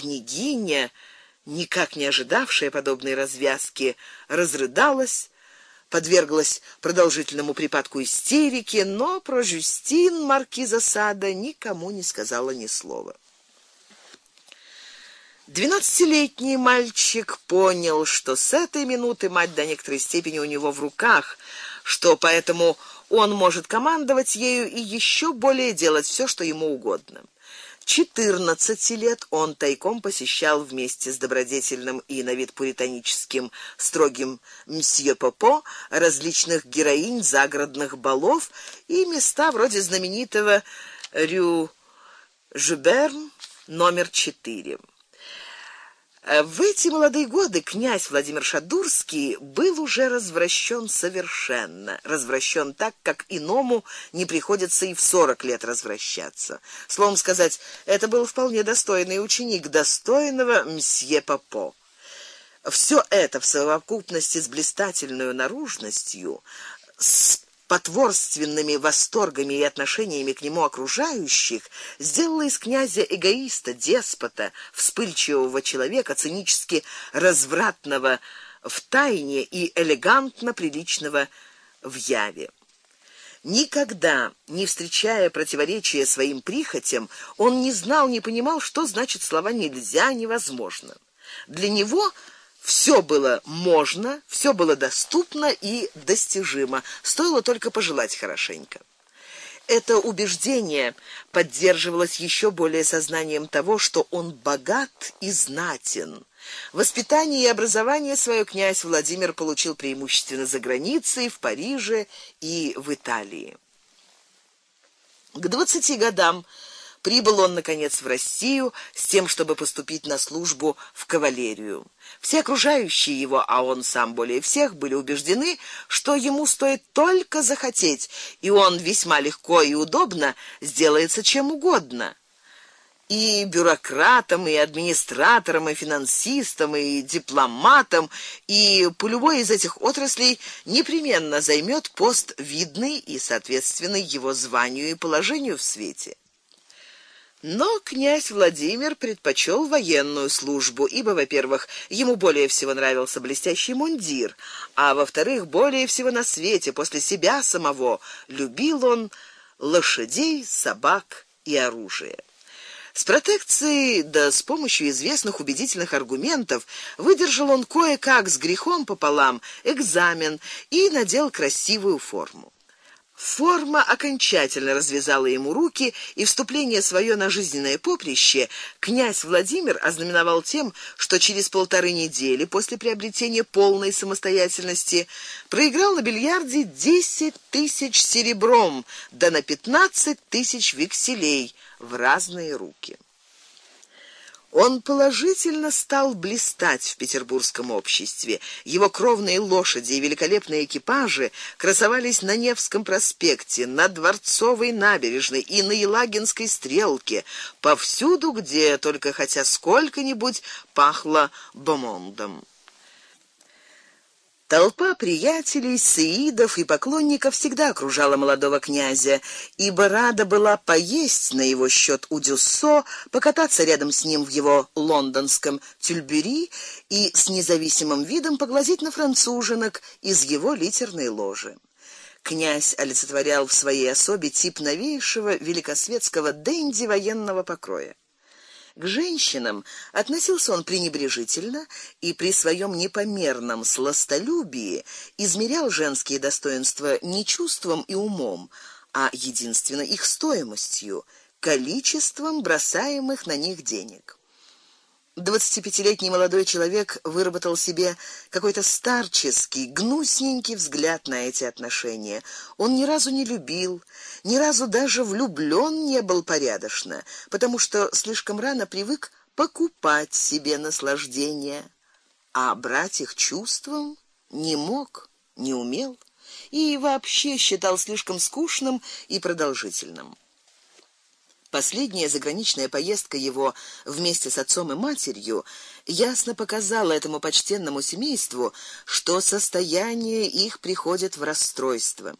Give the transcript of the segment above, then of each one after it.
княгиня, никак не ожидавшая подобной развязки, разрыдалась, подверглась продолжительному припадку истерики, но про Жюстин маркиза Сада никому не сказала ни слова. Двенадцатилетний мальчик понял, что с этой минуты мать до некоторой степени у него в руках, что поэтому он может командовать ею и еще более делать все, что ему угодно. 14 лет он тайком посещал вместе с добродетельным и на вид пуританическим строгим мсье Попо различных героинь загородных балов и места вроде знаменитого Рю Жуберн номер 4. Э, в эти молодые годы князь Владимир Шадурский был уже развращен совершенно, развращен так, как иному не приходится и в сорок лет развращаться. Словом сказать, это был вполне достойный ученик достойного мсье Попо. Все это в совокупности с блистательной наружностью, с потворственными восторгами и отношениями к нему окружающих сделала из князя эгоиста, деспота, вспыльчивого человека, цинически развратного в тайне и элегантно приличного в яве. Никогда, не встречая противоречия своим прихотям, он не знал, не понимал, что значит слова нельзя, невозможно. Для него все было можно, все было доступно и достижимо, стоило только пожелать хорошенько. Это убеждение поддерживалось еще более сознанием того, что он богат и знатен. Воспитание и образование свое князь Владимир получил преимущественно за границей, в Париже и в Италии. К двадцати годам Прибыл он наконец в Россию с тем, чтобы поступить на службу в кавалерию. Все окружающие его, а он сам более всех, были убеждены, что ему стоит только захотеть, и он весьма легко и удобно сделается чем угодно. И бюрократом, и администратором, и финансистом, и дипломатом, и по любой из этих отраслей непременно займет пост видный и соответственный его званию и положению в свете. Но князь Владимир предпочел военную службу, ибо, во-первых, ему более всего нравился блестящий мундир, а во-вторых, более всего на свете после себя самого любил он лошадей, собак и оружие. С протекцией да с помощью известных убедительных аргументов выдержал он кое-как с грехом пополам экзамен и надел красивую форму. Форма окончательно развязала ему руки, и вступление свое на жизненное поприще князь Владимир ознаменовал тем, что через полторы недели после приобретения полной самостоятельности проиграл на бильярде тысяч серебром, да на пятнадцать тысяч векселей в разные руки. Он положительно стал блистать в петербургском обществе. Его кровные лошади и великолепные экипажи красовались на Невском проспекте, на Дворцовой набережной и на Елагинской стрелке, повсюду, где только хотя сколько-нибудь пахло бомондом. Толпа приятелей, сеидов и поклонников всегда окружала молодого князя, ибо рада была поесть на его счет у Дюссо, покататься рядом с ним в его лондонском тюльбюри и с независимым видом поглазеть на француженок из его литерной ложи. Князь олицетворял в своей особе тип новейшего великосветского денди военного покроя. К женщинам относился он пренебрежительно и при своем непомерном сластолюбии измерял женские достоинства не чувством и умом, а единственно их стоимостью, количеством бросаемых на них денег. Двадцатипятилетний молодой человек выработал себе какой-то старческий, гнусненький взгляд на эти отношения. Он ни разу не любил, ни разу даже влюблён не был порядочно, потому что слишком рано привык покупать себе наслаждение, а брать их чувством не мог, не умел и вообще считал слишком скучным и продолжительным. Последняя заграничная поездка его вместе с отцом и матерью ясно показала этому почтенному семейству, что состояние их приходит в расстройство.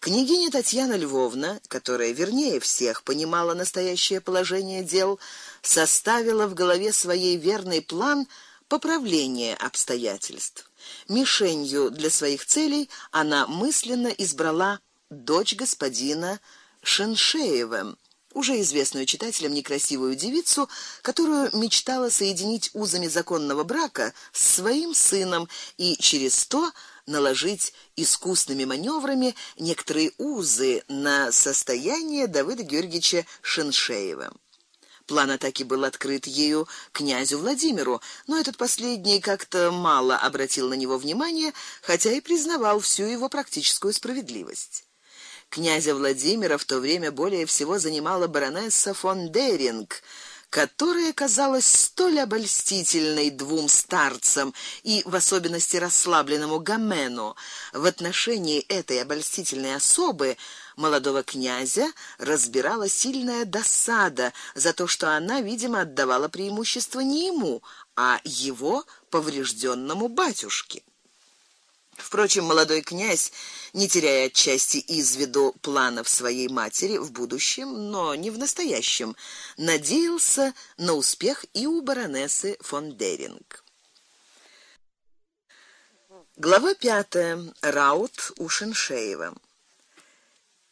Княгиня Татьяна Львовна, которая вернее всех понимала настоящее положение дел, составила в голове своей верный план поправления обстоятельств. Мишенью для своих целей она мысленно избрала дочь господина Шеншеева, уже известную читателям некрасивую девицу, которую мечтала соединить узами законного брака с своим сыном и через то наложить искусными маневрами некоторые узы на состояние Давыда Георгиевича Шеншеева. План атаки был открыт ею князю Владимиру, но этот последний как-то мало обратил на него внимания, хотя и признавал всю его практическую справедливость. Князя Владимира в то время более всего занимала баронесса фон Деринг, которая казалась столь обольстительной двум старцам и в особенности расслабленному Гамену. В отношении этой обольстительной особы молодого князя разбирала сильная досада за то, что она, видимо, отдавала преимущество не ему, а его поврежденному батюшке. Впрочем, молодой князь, не теряя отчасти из виду планов своей матери в будущем, но не в настоящем, надеялся на успех и у баронессы фон Деринг. Глава пятая. Раут у Шеншеева.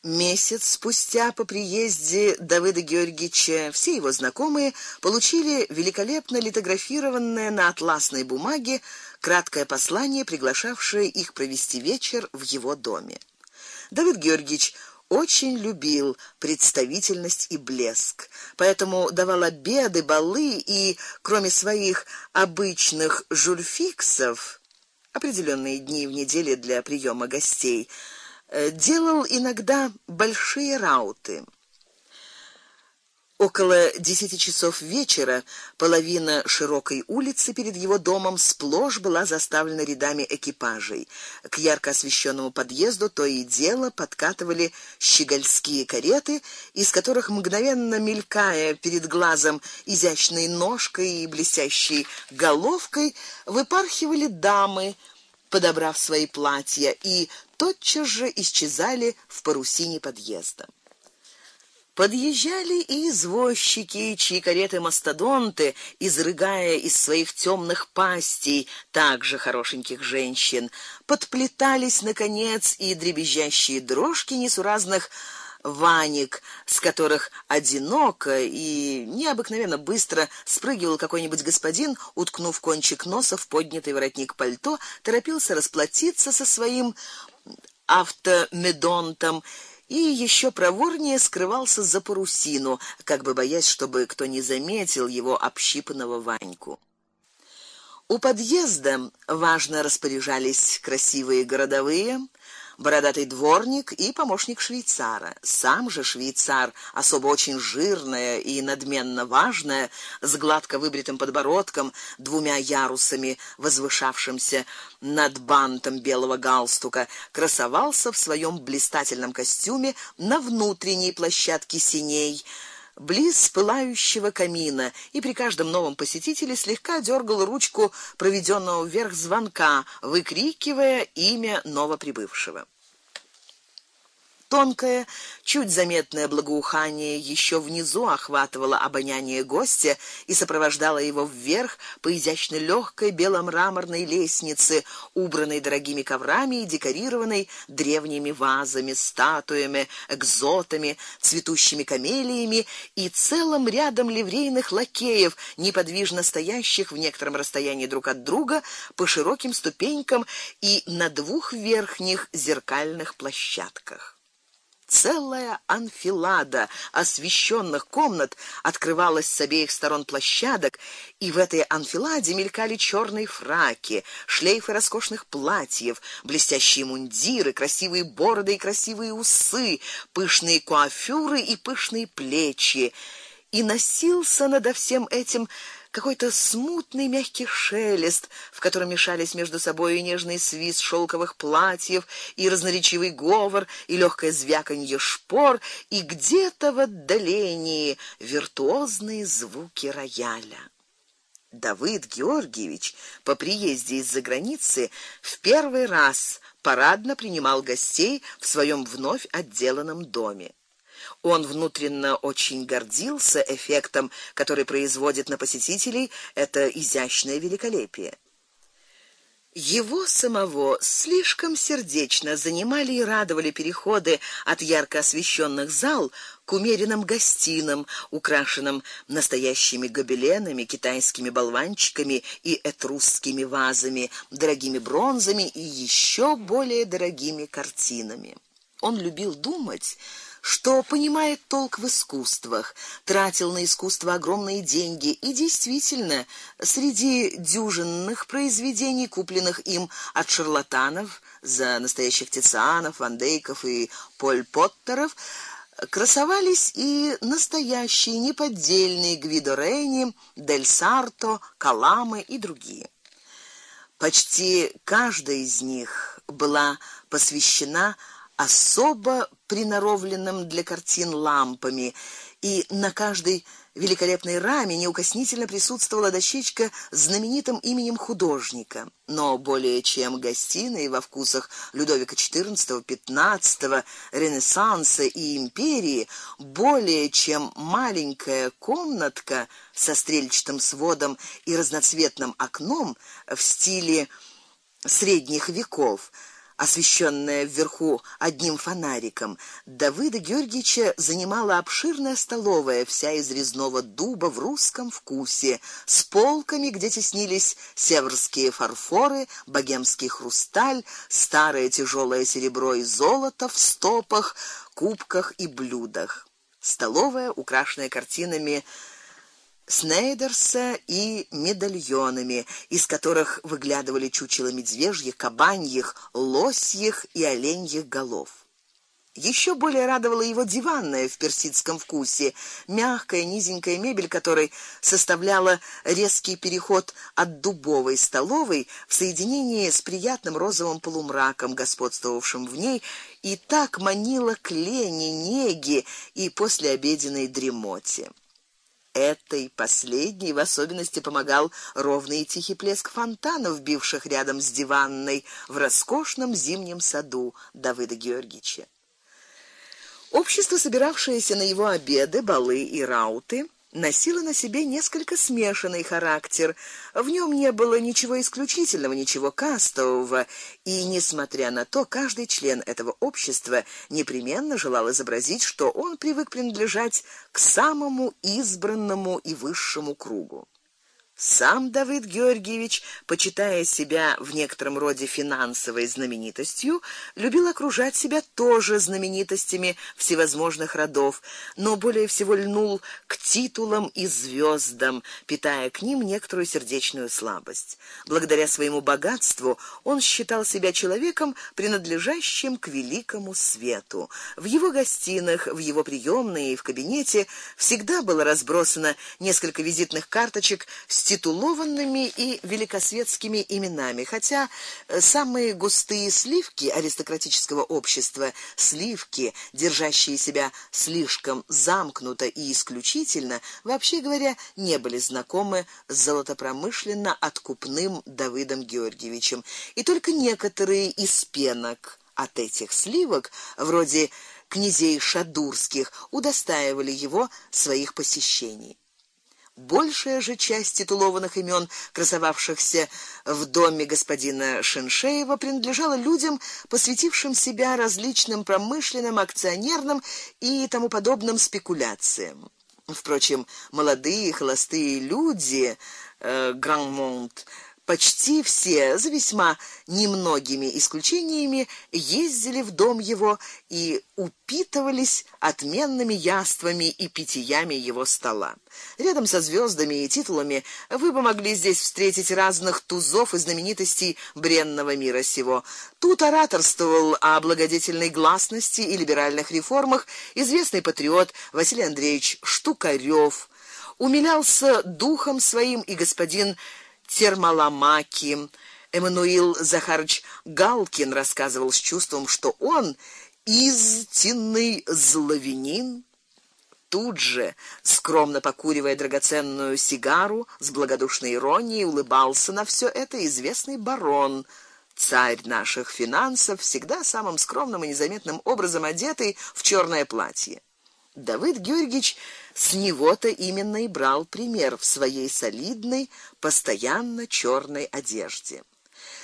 Месяц спустя по приезде Давыда Георгиевича все его знакомые получили великолепно литографированное на атласной бумаге краткое послание, приглашавшее их провести вечер в его доме. Давид Георгиевич очень любил представительность и блеск, поэтому давал обеды, балы и, кроме своих обычных жульфиксов, определенные дни в неделе для приема гостей, Э, делал иногда большие рауты. Около десяти часов вечера половина широкой улицы перед его домом сплошь была заставлена рядами экипажей. К ярко освещенному подъезду то и дело подкатывали щегольские кареты, из которых мгновенно мелькая перед глазом изящной ножкой и блестящей головкой выпархивали дамы, подобрав свои платья и тотчас же исчезали в парусине подъезда. Подъезжали и извозчики, чьи кареты мастодонты, изрыгая из своих темных пастей также хорошеньких женщин, подплетались наконец и дребезжащие дрожки несуразных ваник, с которых одиноко и необыкновенно быстро спрыгивал какой-нибудь господин, уткнув кончик носа в поднятый воротник пальто, торопился расплатиться со своим автомедонтом и еще проворнее скрывался за парусину, как бы боясь, чтобы кто не заметил его общипанного Ваньку. У подъезда важно распоряжались красивые городовые, бородатый дворник и помощник швейцара. Сам же швейцар, особо очень жирная и надменно важная, с гладко выбритым подбородком, двумя ярусами, возвышавшимся над бантом белого галстука, красовался в своем блистательном костюме на внутренней площадке синей близ пылающего камина и при каждом новом посетителе слегка дергал ручку проведенного вверх звонка, выкрикивая имя новоприбывшего. Тонкое, чуть заметное благоухание еще внизу охватывало обоняние гостя и сопровождало его вверх по изящно легкой беломраморной лестнице, убранной дорогими коврами и декорированной древними вазами, статуями, экзотами, цветущими камелиями и целым рядом ливрейных лакеев, неподвижно стоящих в некотором расстоянии друг от друга по широким ступенькам и на двух верхних зеркальных площадках. Целая анфилада освещенных комнат открывалась с обеих сторон площадок, и в этой анфиладе мелькали черные фраки, шлейфы роскошных платьев, блестящие мундиры, красивые бороды и красивые усы, пышные куафюры и пышные плечи. И носился над всем этим какой-то смутный мягкий шелест, в котором мешались между собой и нежный свист шелковых платьев, и разноречивый говор, и легкое звяканье шпор, и где-то в отдалении виртуозные звуки рояля. Давид Георгиевич по приезде из-за границы в первый раз парадно принимал гостей в своем вновь отделанном доме. Он внутренне очень гордился эффектом, который производит на посетителей это изящное великолепие. Его самого слишком сердечно занимали и радовали переходы от ярко освещенных зал к умеренным гостиным, украшенным настоящими гобеленами, китайскими болванчиками и этрусскими вазами, дорогими бронзами и еще более дорогими картинами. Он любил думать, что понимает толк в искусствах, тратил на искусство огромные деньги и действительно среди дюжинных произведений, купленных им от шарлатанов за настоящих Тицианов, Ван Дейков и Поль Поттеров, красовались и настоящие неподдельные Гвидо Рейни, Дель Сарто, Каламы и другие. Почти каждая из них была посвящена особо приноровленным для картин лампами, и на каждой великолепной раме неукоснительно присутствовала дощечка с знаменитым именем художника. Но более чем гостиные во вкусах Людовика XIV, XV, Ренессанса и империи, более чем маленькая комнатка со стрельчатым сводом и разноцветным окном в стиле средних веков освещенная вверху одним фонариком, Давыда Георгиевича занимала обширная столовая, вся из резного дуба в русском вкусе, с полками, где теснились северские фарфоры, богемский хрусталь, старое тяжелое серебро и золото в стопах, кубках и блюдах. Столовая, украшенная картинами Снейдерса и медальонами, из которых выглядывали чучела медвежьих, кабаньих, лосьих и оленьих голов. Еще более радовала его диванная в персидском вкусе, мягкая низенькая мебель, которой составляла резкий переход от дубовой столовой в соединении с приятным розовым полумраком, господствовавшим в ней, и так манила к лени, неге и послеобеденной дремоте. Этой последней в особенности помогал ровный и тихий плеск фонтанов, бивших рядом с диванной в роскошном зимнем саду Давыда Георгиевича. Общество, собиравшееся на его обеды, балы и рауты, носило на себе несколько смешанный характер. В нем не было ничего исключительного, ничего кастового, и несмотря на то, каждый член этого общества непременно желал изобразить, что он привык принадлежать к самому избранному и высшему кругу. Сам Давид Георгиевич, почитая себя в некотором роде финансовой знаменитостью, любил окружать себя тоже знаменитостями всевозможных родов, но более всего льнул к титулам и звездам, питая к ним некоторую сердечную слабость. Благодаря своему богатству он считал себя человеком, принадлежащим к великому свету. В его гостиных, в его приёмной и в кабинете всегда было разбросано несколько визитных карточек с титулованными и великосветскими именами, хотя э, самые густые сливки аристократического общества, сливки, держащие себя слишком замкнуто и исключительно, вообще говоря, не были знакомы с золотопромышленно откупным Давидом Георгиевичем, и только некоторые из пенок от этих сливок, вроде князей шадурских, удостаивали его своих посещений. Большая же часть титулованных имен, красовавшихся в доме господина Шиншеева, принадлежала людям, посвятившим себя различным промышленным, акционерным и тому подобным спекуляциям. Впрочем, молодые холостые люди э, Гранмонт Почти все, за весьма немногими исключениями, ездили в дом его и упитывались отменными яствами и питьями его стола. Рядом со звездами и титулами вы бы могли здесь встретить разных тузов и знаменитостей бренного мира сего. Тут ораторствовал о благодетельной гласности и либеральных реформах известный патриот Василий Андреевич Штукарёв. Умилялся духом своим и господин Термаламаки. Эммануил Захарович Галкин рассказывал с чувством, что он истинный зловинин. Тут же, скромно покуривая драгоценную сигару, с благодушной иронией улыбался на все это известный барон царь наших финансов, всегда самым скромным и незаметным образом одетый в черное платье. Давыд Георгиевич с него-то именно и брал пример в своей солидной, постоянно черной одежде.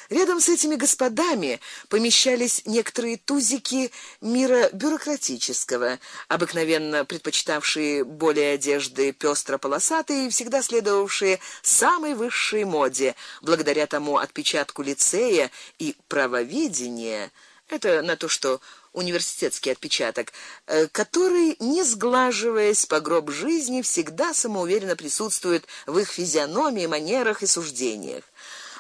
Рядом с этими господами помещались некоторые тузики мира бюрократического, обыкновенно предпочитавшие более одежды пестро-полосатые и всегда следовавшие самой высшей моде, благодаря тому отпечатку лицея и правоведения. Это на то, что университетский отпечаток, э, который, не сглаживаясь по гроб жизни, всегда самоуверенно присутствует в их физиономии, манерах и суждениях.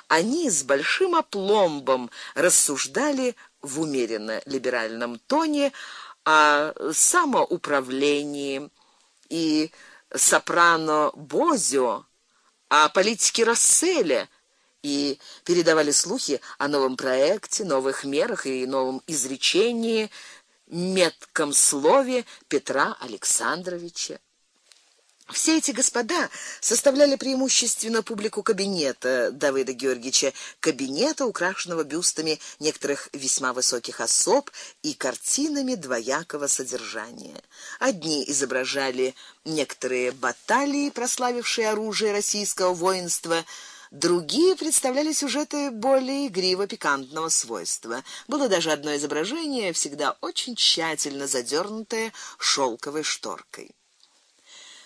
Они с большим опломбом рассуждали в умеренно либеральном тоне о самоуправлении и сопрано Бозио, о политике Расселя и передавали слухи о новом проекте, новых мерах и новом изречении, метком слове Петра Александровича. Все эти господа составляли преимущественно публику кабинета Давыда Георгиевича, кабинета, украшенного бюстами некоторых весьма высоких особ и картинами двоякого содержания. Одни изображали некоторые баталии, прославившие оружие российского воинства, Другие представляли сюжеты более игриво-пикантного свойства. Было даже одно изображение, всегда очень тщательно задернутое шелковой шторкой.